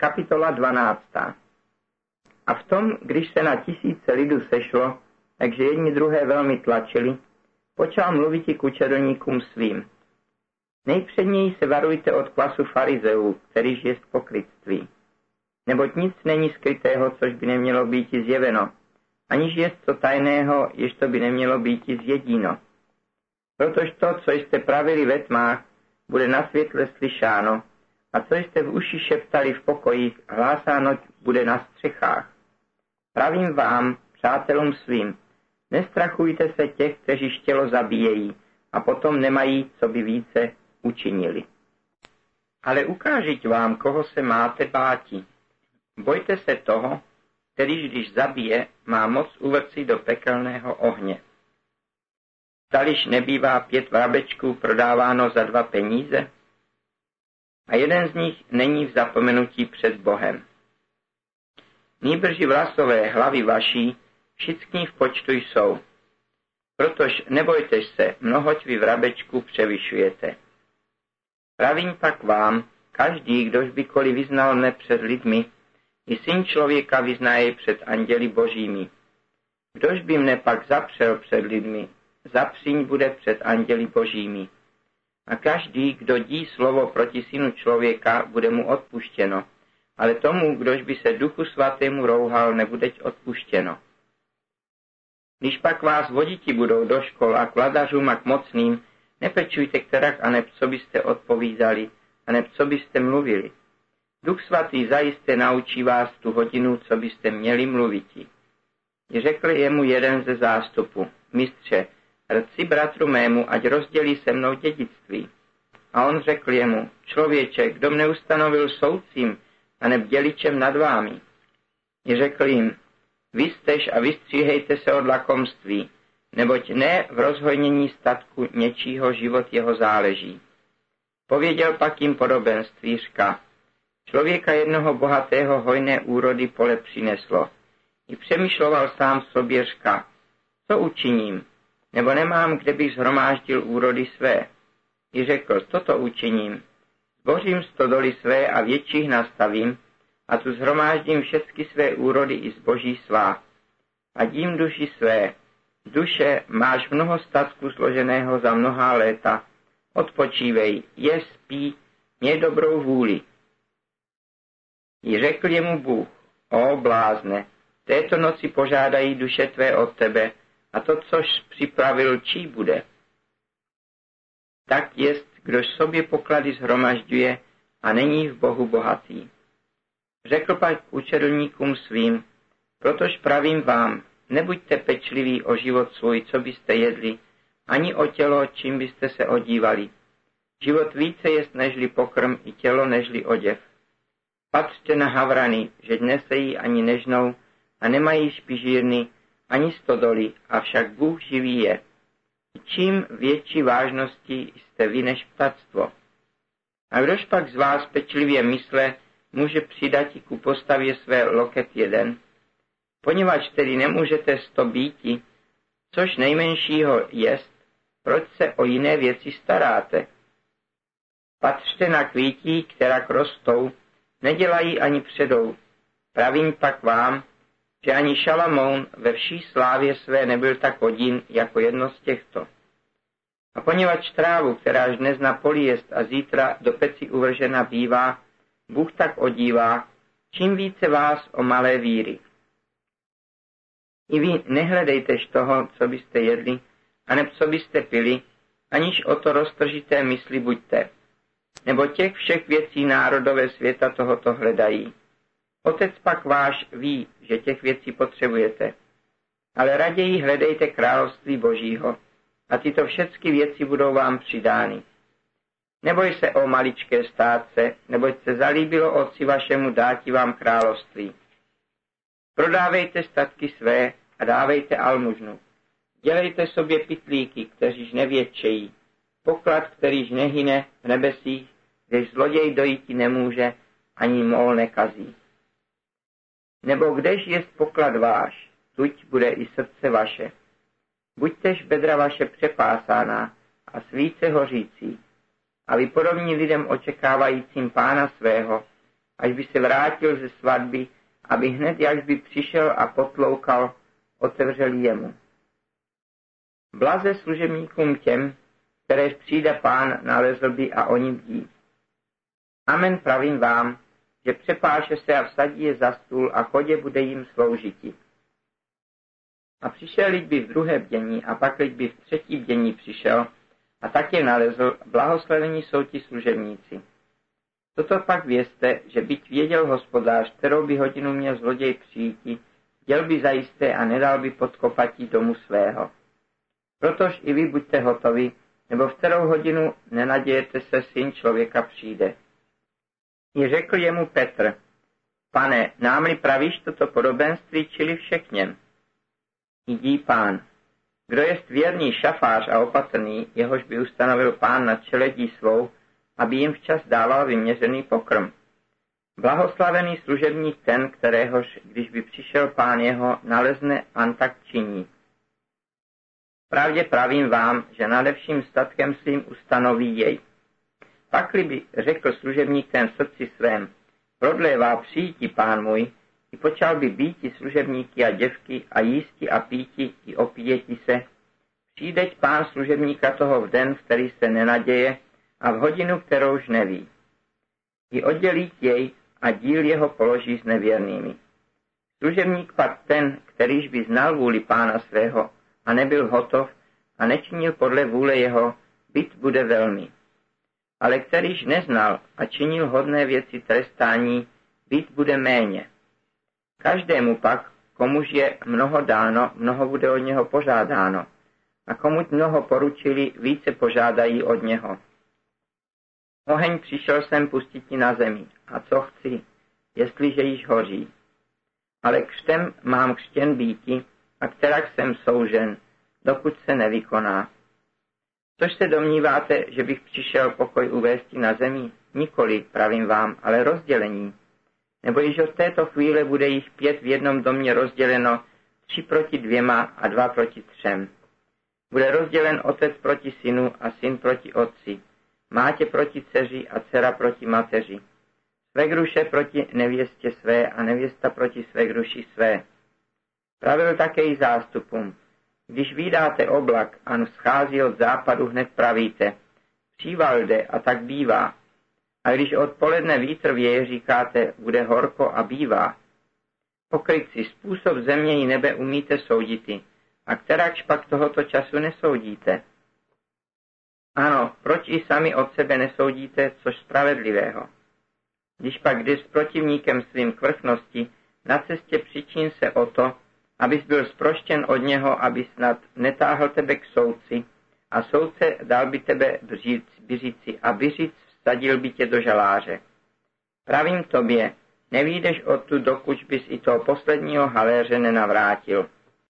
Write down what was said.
Kapitola 12. A v tom, když se na tisíce lidu sešlo, takže jedni druhé velmi tlačili, počal mluvit i kučeroníkům svým. Nejpředněji se varujte od klasu farizeů, kterýž jest pokrytství. Neboť nic není skrytého, což by nemělo být zjeveno, aniž jest co tajného, jež to by nemělo být zjedíno. Protože to, co jste pravili ve tmách, bude na světle slyšáno, a co jste v uši šeptali v pokojích, hlásáno bude na střechách. Pravím vám, přátelům svým, nestrachujte se těch, kteří štělo zabíjejí a potom nemají, co by více učinili. Ale ukážiť vám, koho se máte báti. Bojte se toho, který když zabije, má moc uvrci do pekelného ohně. Stališ nebývá pět vrabečků prodáváno za dva peníze? A jeden z nich není v zapomenutí před Bohem. Nýbrži vlasové hlavy vaší všichni v počtu jsou. Protož nebojte se, mnohoť vy vrabečku převyšujete. Pravím pak vám, každý, kdož bykoliv vyznal mne před lidmi, i syn člověka vyznaje před anděli božími. Kdož by mne pak zapřel před lidmi, zapříň bude před anděli božími. A každý, kdo dí slovo proti synu člověka, bude mu odpuštěno, ale tomu, kdož by se duchu svatému rouhal, nebudeť odpuštěno. Když pak vás voditi budou do škol a k vladařům a k mocným, nepečujte kterak a neb co byste odpovídali, a neb co byste mluvili. Duch svatý zajisté naučí vás tu hodinu, co byste měli mluviti. Řekl jemu jeden ze zástupu, mistře, rci bratru mému, ať rozdělí se mnou dědictví. A on řekl jemu, člověče, kdo mne ustanovil soudcím a neb děličem nad vámi. I řekl jim, vy jstež a vystříhejte se od lakomství, neboť ne v rozhojnění statku něčího život jeho záleží. Pověděl pak jim podobenství, říká, člověka jednoho bohatého hojné úrody pole přineslo. I přemýšloval sám sobě, říká, co učiním, nebo nemám, kde bych zhromáždil úrody své. I řekl, toto učiním, zbořím stodoly své a větších nastavím, a tu zhromáždím všechny své úrody i zboží svá. A dím duši své, duše, máš mnoho statku složeného za mnohá léta, odpočívej, je, spí, měj dobrou vůli. I řekl jemu Bůh, o blázne, této noci požádají duše tvé od tebe, a to, což připravil, čí bude. Tak jest, kdož sobě poklady zhromažďuje a není v Bohu bohatý. Řekl pak učedlníkům svým, protož pravím vám, nebuďte pečliví o život svůj, co byste jedli, ani o tělo, čím byste se odívali. Život více jest nežli pokrm i tělo nežli oděv. Patřte na havrany, že nesejí ani nežnou a nemají špižírny, ani stodoly, avšak Bůh živý je. Čím větší vážnosti jste vy než ptactvo. A kdož pak z vás pečlivě mysle, může přidat ku postavě své loket jeden, poněvadž tedy nemůžete sto býti, což nejmenšího jest, proč se o jiné věci staráte. Patřte na kvítí, která rostou, nedělají ani předou. Pravím pak vám, že ani Šalamoun ve vší slávě své nebyl tak hodin jako jedno z těchto. A poněvadž trávu, kteráž dnes na poli jest a zítra do peci uvržena bývá, Bůh tak odívá, čím více vás o malé víry. I vy nehledejtež toho, co byste jedli, aneb co byste pili, aniž o to roztržité mysli buďte. Nebo těch všech věcí národové světa tohoto hledají. Otec pak váš ví, že těch věcí potřebujete. Ale raději hledejte království Božího a tyto všechny věci budou vám přidány. Neboj se o maličké státce, neboť se zalíbilo otci vašemu dáti vám království. Prodávejte statky své a dávejte almužnu. Dělejte sobě pitlíky, kteříž nevětčejí, poklad, kterýž nehyne v nebesích, kdež zloděj dojít nemůže, ani mol nekazí. Nebo kdež je poklad váš, tuď bude i srdce vaše. Buďtež bedra vaše přepásána a svíce hořící, a vy podobní lidem očekávajícím pána svého, až by se vrátil ze svatby, aby hned, jak by přišel a potloukal, otevřel jemu. Blaze služebníkům těm, které přijde pán nalezl by a oni bdí. Amen pravím vám, že přepáše se a vsadí je za stůl a chodě bude jim sloužiti. A přišel lid by v druhé bdění a pak lid by v třetí bdění přišel a tak je nalezl, blahoslavení jsou ti služebníci. Toto pak vězte, že byť věděl hospodář, kterou by hodinu měl zloděj přijíti, děl by zajisté a nedal by podkopatí domu svého. Protož i vy buďte hotovi, nebo v kterou hodinu nenadějete se, syn člověka přijde. I řekl jemu Petr, pane, nám-li pravíš toto podobenství, čili všechněm? Jdí pán. Kdo jest věrný šafář a opatrný, jehož by ustanovil pán na čeledí svou, aby jim včas dával vyměřený pokrm. Blahoslavený služebník ten, kteréhož, když by přišel pán jeho, nalezne an tak činí. Pravdě pravím vám, že nadevším statkem svým ustanoví jej. Pakli by řekl služebník ten v srdci svém, prodlévá přijítí pán můj, i počal by býti služebníky a děvky a jísti a píti i opíjeti se, přijdeť pán služebníka toho v den, v který se nenaděje a v hodinu, kterouž neví. I oddělí jej a díl jeho položí s nevěrnými. Služebník pak ten, kterýž by znal vůli pána svého a nebyl hotov a nečinil podle vůle jeho, byt bude velmi. Ale kterýž neznal a činil hodné věci trestání, být bude méně. Každému pak, komuž je mnoho dáno, mnoho bude od něho požádáno. A komuž mnoho poručili, více požádají od něho. Oheň přišel jsem pustit ti na zemi. A co chci, jestliže již hoří? Ale křtem mám křtěn býti, a kterak jsem soužen, dokud se nevykoná. Což se domníváte, že bych přišel pokoj uvést na zemi? Nikoli, pravím vám, ale rozdělení. Nebo již od této chvíle bude jich pět v jednom domě rozděleno, tři proti dvěma a dva proti třem. Bude rozdělen otec proti synu a syn proti otci, mátě proti dceři a dcera proti mateři. Svegruše proti nevěstě své a nevěsta proti svegruši své. Pravil také i zástupům. Když vydáte oblak a schází od západu, hned pravíte. Příval jde a tak bývá. A když odpoledne vítr věje, říkáte, bude horko a bývá. Pokrytci, způsob země i nebe umíte souditi. A kterakž pak tohoto času nesoudíte? Ano, proč i sami od sebe nesoudíte, což spravedlivého? Když pak jdeš s protivníkem svým k vrchnosti, na cestě přičín se o to, abys byl sproštěn od něho, aby snad netáhl tebe k soudci a soudce dal by tebe byřici a byřic vsadil by tě do žaláře. Pravím tobě, nevídeš odtud, dokud bys i toho posledního haléře nenavrátil.